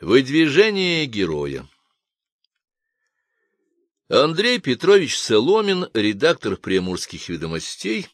Выдвижение героя Андрей Петрович Соломин, редактор «Приморских ведомостей»,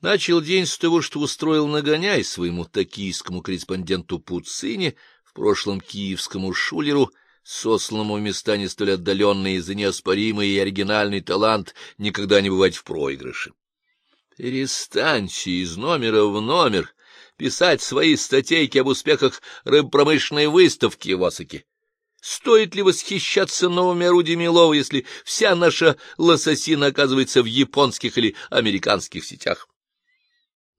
начал день с того, что устроил нагоняй своему токийскому корреспонденту Пуцине, в прошлом киевскому шулеру, сосланному в места не столь отдаленные за неоспоримый и оригинальный талант никогда не бывать в проигрыше. Перестаньте из номера в номер писать свои статейки об успехах рыбпромышленной выставки в Осаке. Стоит ли восхищаться новыми орудиями лова, если вся наша лососина оказывается в японских или американских сетях?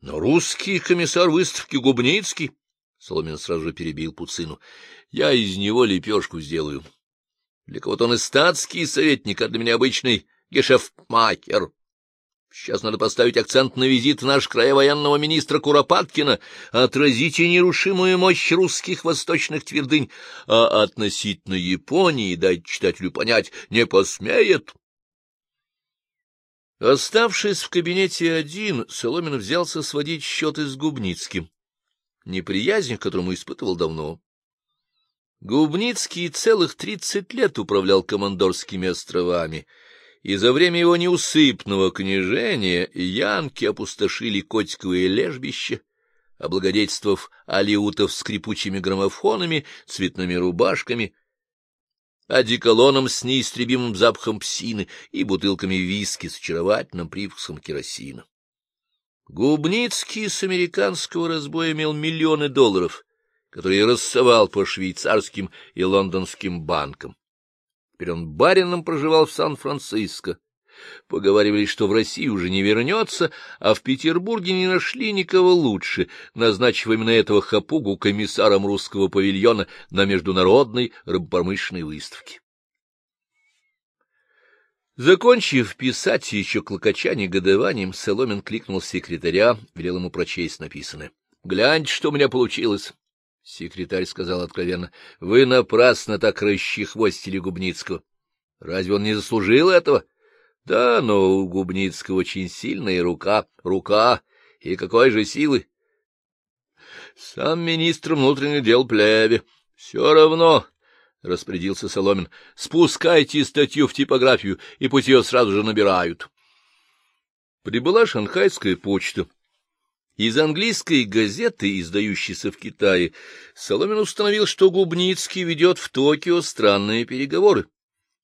Но русский комиссар выставки Губницкий, Соломин сразу же перебил Пуцину, я из него лепешку сделаю. Для кого-то он и статский советник, а для меня обычный гешефтмакер. Сейчас надо поставить акцент на визит в наш край военного министра Куропаткина, отразить нерушимую мощь русских восточных твердынь, а относительно Японии дать читателю понять не посмеет. Оставшись в кабинете один, Соломин взялся сводить счеты с Губницким, неприязнь к которому испытывал давно. Губницкий целых тридцать лет управлял Командорскими островами — и за время его неусыпного княжения янки опустошили котиковые лежбища, облагодетельствовав алиутов скрипучими граммофонами, цветными рубашками, одеколоном с неистребимым запахом псины и бутылками виски с очаровательным привкусом керосина. Губницкий с американского разбоя имел миллионы долларов, которые рассовал по швейцарским и лондонским банкам. Теперь он барином проживал в Сан-Франциско. Поговаривали, что в Россию уже не вернется, а в Петербурге не нашли никого лучше, назначив именно этого хапугу комиссаром русского павильона на международной рыбопромышленной выставке. Закончив писать еще клокоча негодованием, Соломин кликнул секретаря, велел ему прочесть написанное. — Гляньте, что у меня получилось. Секретарь сказал откровенно, — Вы напрасно так расчехвостили Губницкого. Разве он не заслужил этого? Да, но у Губницкого очень сильная рука. Рука. И какой же силы? Сам министр внутренних дел плеве. Все равно, — распорядился Соломин, — спускайте статью в типографию, и пусть ее сразу же набирают. Прибыла шанхайская почта. Из английской газеты, издающейся в Китае, Соломин установил, что Губницкий ведет в Токио странные переговоры.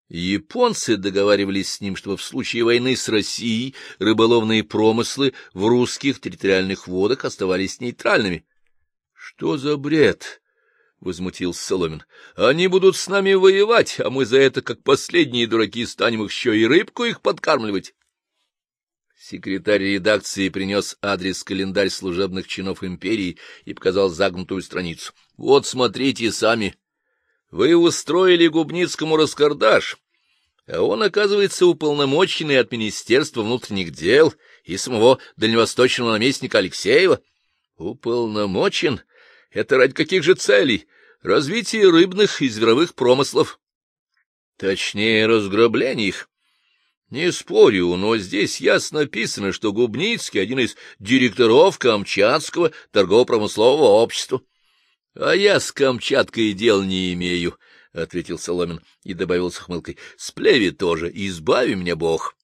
Японцы договаривались с ним, чтобы в случае войны с Россией рыболовные промыслы в русских территориальных водах оставались нейтральными. — Что за бред? — возмутился Соломин. — Они будут с нами воевать, а мы за это, как последние дураки, станем еще и рыбку их подкармливать. Секретарь редакции принес адрес-календарь служебных чинов империи и показал загнутую страницу. — Вот, смотрите сами. Вы устроили Губницкому раскардаш, а он, оказывается, уполномоченный от Министерства внутренних дел и самого дальневосточного наместника Алексеева. Уполномочен? Это ради каких же целей? Развитие рыбных и зверовых промыслов. Точнее, разграбление их. Не спорю, но здесь ясно написано, что Губницкий — один из директоров Камчатского торгово-промыслового общества. — А я с Камчаткой дел не имею, — ответил Соломин и добавил с ухмылкой. — С плеви тоже, избави меня Бог.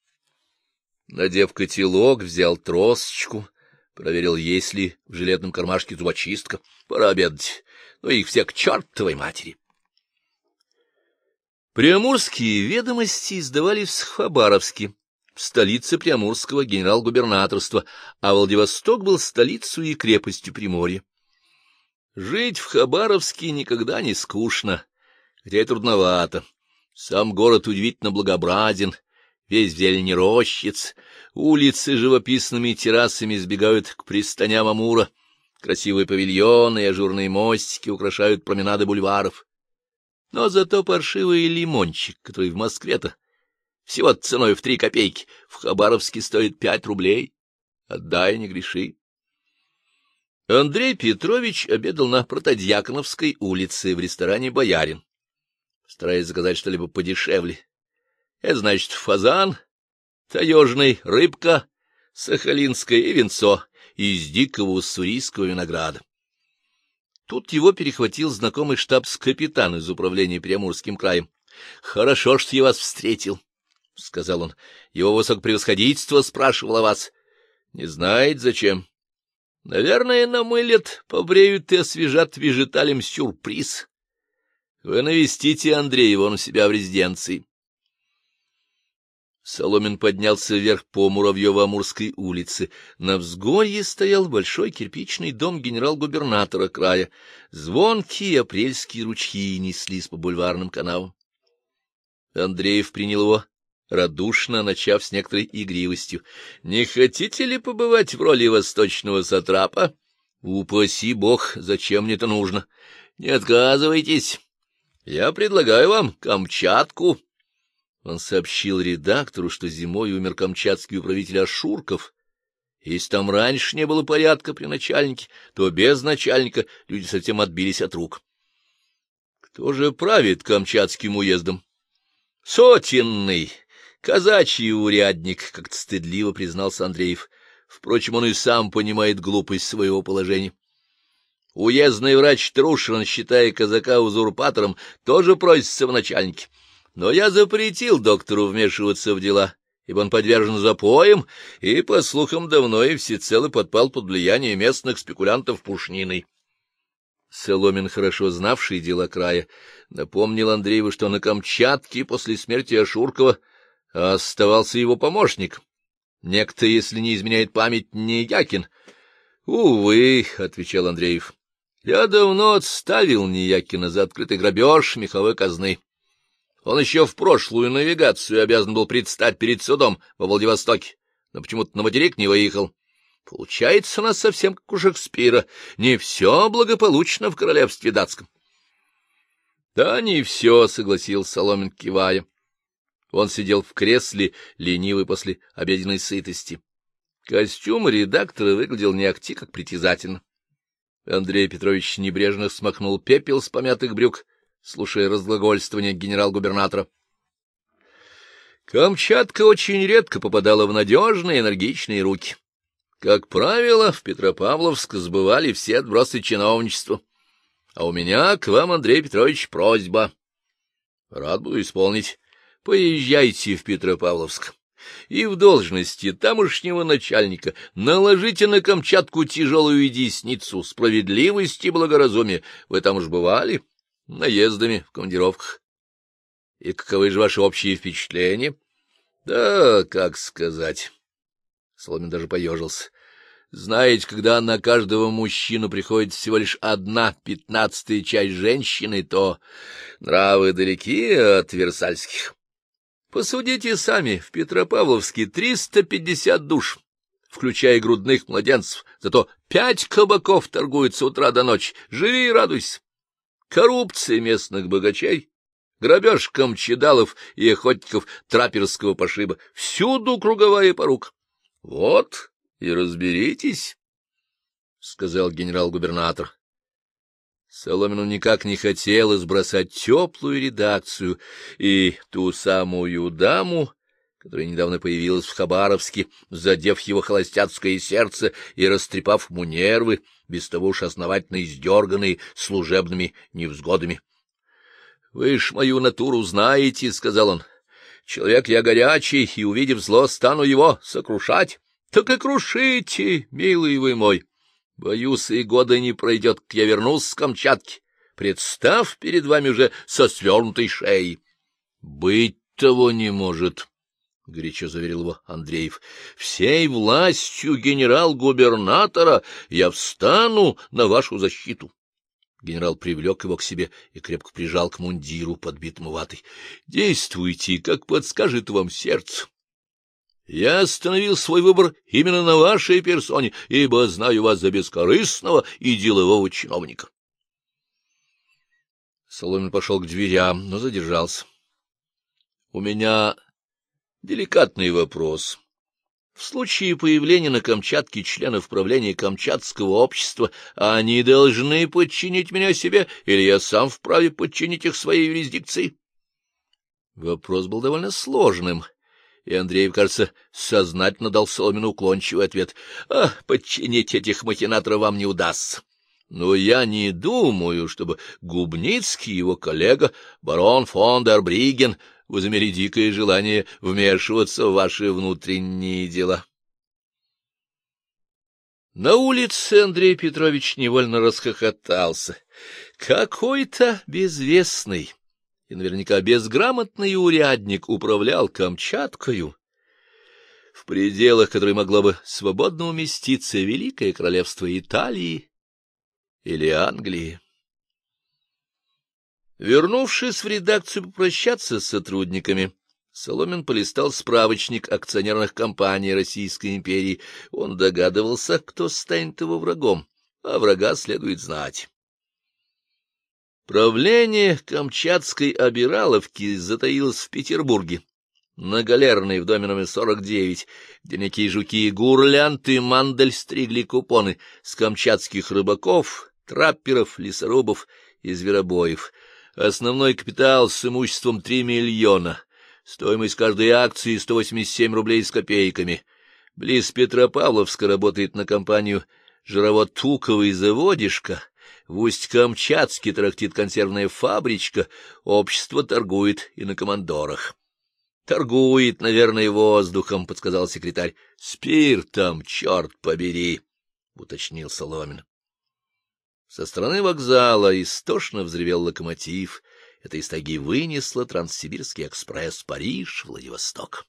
Надев котелок, взял тросочку, проверил, есть ли в жилетном кармашке зубочистка. Пора обедать. Ну их все к чертовой матери. Приамурские ведомости издавались в Хабаровске, столице Приамурского генерал-губернаторства, а Владивосток был столицей и крепостью Приморья. Жить в Хабаровске никогда не скучно, хотя и трудновато. Сам город удивительно благообразен, весь зелени рощиц, улицы живописными террасами сбегают к пристаням Амура, красивые павильоны и ажурные мостики украшают променады бульваров. Но зато паршивый лимончик, который в Москве-то всего ценой в три копейки, в Хабаровске стоит пять рублей. Отдай, не греши. Андрей Петрович обедал на Протодьяконовской улице в ресторане «Боярин», стараясь заказать что-либо подешевле. Это значит фазан, таежный, рыбка, сахалинское и венцо из дикого уссурийского винограда. Тут его перехватил знакомый штабс-капитан из управления Приамурским краем. — Хорошо, что я вас встретил, — сказал он. — Его высокопревосходительство спрашивал о вас. — Не знает, зачем. — Наверное, намылят, побреют и освежат вежиталем сюрприз. Вы навестите Андреева, он у себя в резиденции. Соломин поднялся вверх по Муравьево-Амурской улице. На взгорье стоял большой кирпичный дом генерал-губернатора края. Звонкие апрельские ручьи неслись по бульварным канавам. Андреев принял его радушно, начав с некоторой игривостью. — Не хотите ли побывать в роли восточного сатрапа? — Упаси бог, зачем мне это нужно? — Не отказывайтесь. Я предлагаю вам Камчатку. Он сообщил редактору, что зимой умер камчатский управитель Ашурков. Если там раньше не было порядка при начальнике, то без начальника люди совсем отбились от рук. Кто же правит камчатским уездом? Сотенный, казачий урядник, как-то стыдливо признался Андреев. Впрочем, он и сам понимает глупость своего положения. Уездный врач Трушин, считая казака узурпатором, тоже просится в начальнике. Но я запретил доктору вмешиваться в дела, ибо он подвержен запоям и, по слухам, давно и всецело подпал под влияние местных спекулянтов пушниной. Соломин, хорошо знавший дела края, напомнил Андрееву, что на Камчатке после смерти Ашуркова оставался его помощник. Некто, если не изменяет память, не Якин. — Увы, — отвечал Андреев, — я давно отставил Неякина за открытый грабеж меховой казны. Он еще в прошлую навигацию обязан был предстать перед судом во Владивостоке, но почему-то на материк не выехал. Получается у нас совсем как у Шекспира. Не все благополучно в королевстве датском. — Да, не все, — согласился Соломин, кивая. Он сидел в кресле, ленивый после обеденной сытости. Костюм редактора выглядел не акти, как притязательно. Андрей Петрович небрежно смахнул пепел с помятых брюк слушая разглагольствование генерал-губернатора. Камчатка очень редко попадала в надежные, энергичные руки. Как правило, в Петропавловск сбывали все отбросы чиновничества. А у меня к вам, Андрей Петрович, просьба. Рад буду исполнить. Поезжайте в Петропавловск и в должности тамошнего начальника наложите на Камчатку тяжелую десницу справедливости и благоразумия. Вы там уж бывали? Наездами, в командировках. И каковы же ваши общие впечатления? Да, как сказать. Соломин даже поежился. Знаете, когда на каждого мужчину приходит всего лишь одна пятнадцатая часть женщины, то нравы далеки от версальских. Посудите сами, в Петропавловске триста пятьдесят душ, включая грудных младенцев, зато пять кабаков торгуют с утра до ночи. Живи и радуйся коррупция местных богачей, грабеж камчедалов и охотников траперского пошиба, всюду круговая порука. — Вот и разберитесь, — сказал генерал-губернатор. Соломину никак не хотелось бросать теплую редакцию и ту самую даму, которая недавно появилась в Хабаровске, задев его холостяцкое сердце и растрепав ему нервы, без того уж основательно издерганные служебными невзгодами. — Вы ж мою натуру знаете, — сказал он. — Человек я горячий, и, увидев зло, стану его сокрушать. Так и крушите, милый вы мой. Боюсь, и года не пройдет, как я вернусь с Камчатки. Представь перед вами уже со свернутой шеей. — Быть того не может, — горячо заверил его Андреев, — всей властью генерал-губернатора я встану на вашу защиту. Генерал привлек его к себе и крепко прижал к мундиру, подбитому ватой. — Действуйте, как подскажет вам сердце. Я остановил свой выбор именно на вашей персоне, ибо знаю вас за бескорыстного и делового чиновника. Соломин пошел к дверям, но задержался. — У меня Деликатный вопрос. В случае появления на Камчатке членов правления Камчатского общества они должны подчинить меня себе, или я сам вправе подчинить их своей юрисдикции? Вопрос был довольно сложным, и Андреев, кажется, сознательно дал Соломину уклончивый ответ. — А подчинить этих махинаторов вам не удастся. Но я не думаю, чтобы Губницкий и его коллега, барон фон дер Бриген, возымели дикое желание вмешиваться в ваши внутренние дела. На улице Андрей Петрович невольно расхохотался. Какой-то безвестный и наверняка безграмотный урядник управлял Камчаткою, в пределах которой могло бы свободно уместиться Великое Королевство Италии или Англии. Вернувшись в редакцию попрощаться с сотрудниками, Соломин полистал справочник акционерных компаний Российской империи. Он догадывался, кто станет его врагом, а врага следует знать. Правление Камчатской обираловки затаилось в Петербурге, на Галерной в доме номер 49, где некие жуки Гурлянт и Мандель стригли купоны с камчатских рыбаков, трапперов, лесорубов и зверобоев. Основной капитал с имуществом 3 миллиона, стоимость каждой акции 187 рублей с копейками. Близ Петропавловска работает на компанию жировод Туковый заводишка, в Усть-Камчатске трактит консервная фабричка, общество торгует и на командорах. — Торгует, наверное, воздухом, — подсказал секретарь. — Спиртом, черт побери, — уточнил Соломин. Со стороны вокзала истошно взревел локомотив. Это из тайги вынесло Транссибирский экспресс Париж-Владивосток.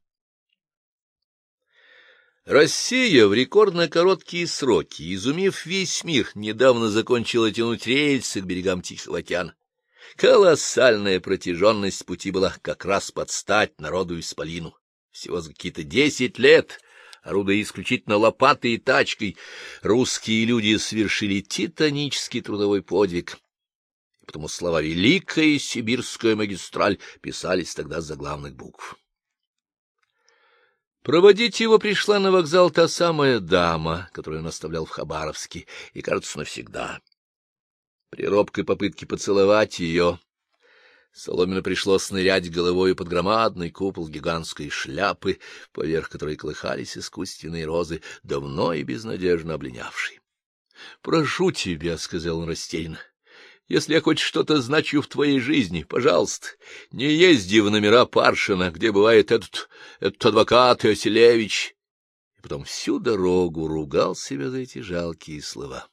Россия в рекордно короткие сроки, изумив весь мир, недавно закончила тянуть рельсы к берегам Тихого океана. Колоссальная протяженность пути была как раз под стать народу Исполину. Всего за какие-то десять лет орудуя исключительно лопатой и тачкой, русские люди совершили титанический трудовой подвиг. И потому слова «Великая сибирская магистраль» писались тогда за главных букв. Проводить его пришла на вокзал та самая дама, которую он оставлял в Хабаровске, и, кажется, навсегда. При робкой попытке поцеловать ее Соломину пришлось нырять головой под громадный купол гигантской шляпы, поверх которой колыхались искусственные розы, давно и безнадежно облинявшие. — Прошу тебя, — сказал он растерянно, — если я хоть что-то значу в твоей жизни, пожалуйста, не езди в номера Паршина, где бывает этот, этот адвокат Иоселевич. И потом всю дорогу ругал себя за эти жалкие слова.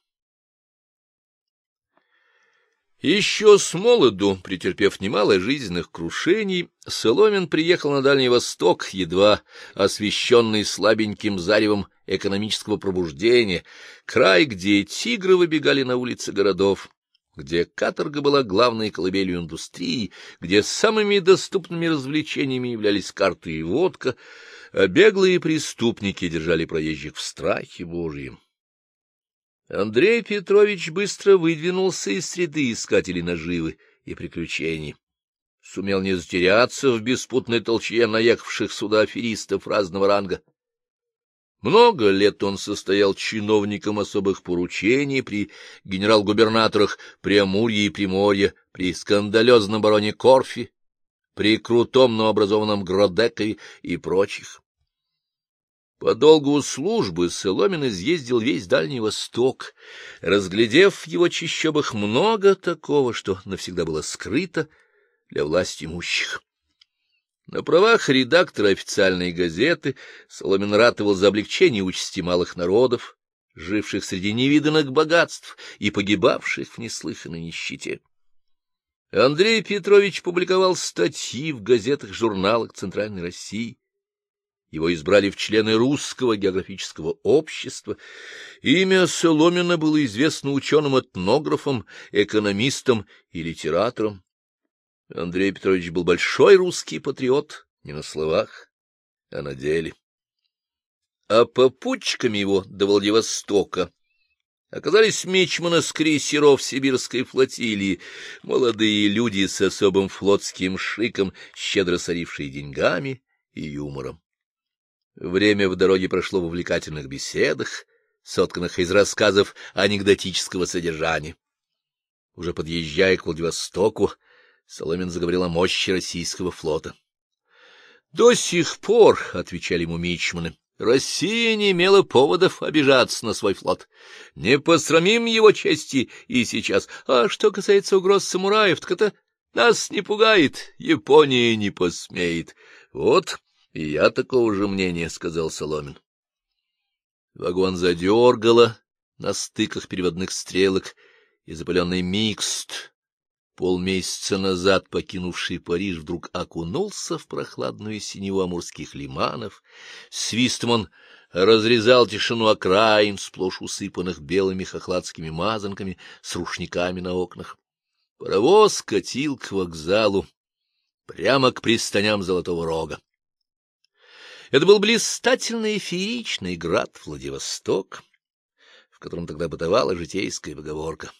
Еще с молоду, претерпев немало жизненных крушений, Соломин приехал на Дальний Восток, едва освещенный слабеньким заревом экономического пробуждения, край, где тигры выбегали на улицы городов, где каторга была главной колыбелью индустрии, где самыми доступными развлечениями являлись карты и водка, а беглые преступники держали проезжих в страхе Божьем. Андрей Петрович быстро выдвинулся из среды искателей наживы и приключений. Сумел не затеряться в беспутной толчье наехавших сюда аферистов разного ранга. Много лет он состоял чиновником особых поручений при генерал-губернаторах Преамурья и Приморья, при скандалезном бароне Корфи, при крутом, но образованном Гродекове и прочих. По долгу службы Соломин изъездил весь Дальний Восток, разглядев в его чищобах много такого, что навсегда было скрыто для власти имущих. На правах редактора официальной газеты Соломин ратовал за облегчение участи малых народов, живших среди невиданных богатств и погибавших в неслыханной нищете. Андрей Петрович публиковал статьи в газетах-журналах Центральной России, его избрали в члены Русского географического общества. Имя Соломина было известно ученым-этнографам, экономистам и литераторам. Андрей Петрович был большой русский патриот, не на словах, а на деле. А попутчиками его до Владивостока оказались мичманы с крейсеров сибирской флотилии, молодые люди с особым флотским шиком, щедро сорившие деньгами и юмором. Время в дороге прошло в увлекательных беседах, сотканных из рассказов анекдотического содержания. Уже подъезжая к Владивостоку, Соломин заговорил о мощи российского флота. — До сих пор, — отвечали ему мичманы, — Россия не имела поводов обижаться на свой флот. Не посрамим его чести и сейчас. А что касается угроз самураев, так это нас не пугает, Япония не посмеет. Вот и я такого же мнения, — сказал Соломин. Вагон задергало на стыках переводных стрелок, и запаленный микст, полмесяца назад покинувший Париж, вдруг окунулся в прохладную синеву амурских лиманов. Свистом он разрезал тишину окраин, сплошь усыпанных белыми хохладскими мазанками с рушниками на окнах. Паровоз катил к вокзалу, прямо к пристаням Золотого Рога. Это был блистательный фееричный град Владивосток, в котором тогда бытовала житейская поговорка.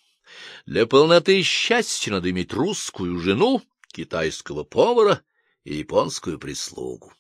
Для полноты счастья надо иметь русскую жену, китайского повара и японскую прислугу.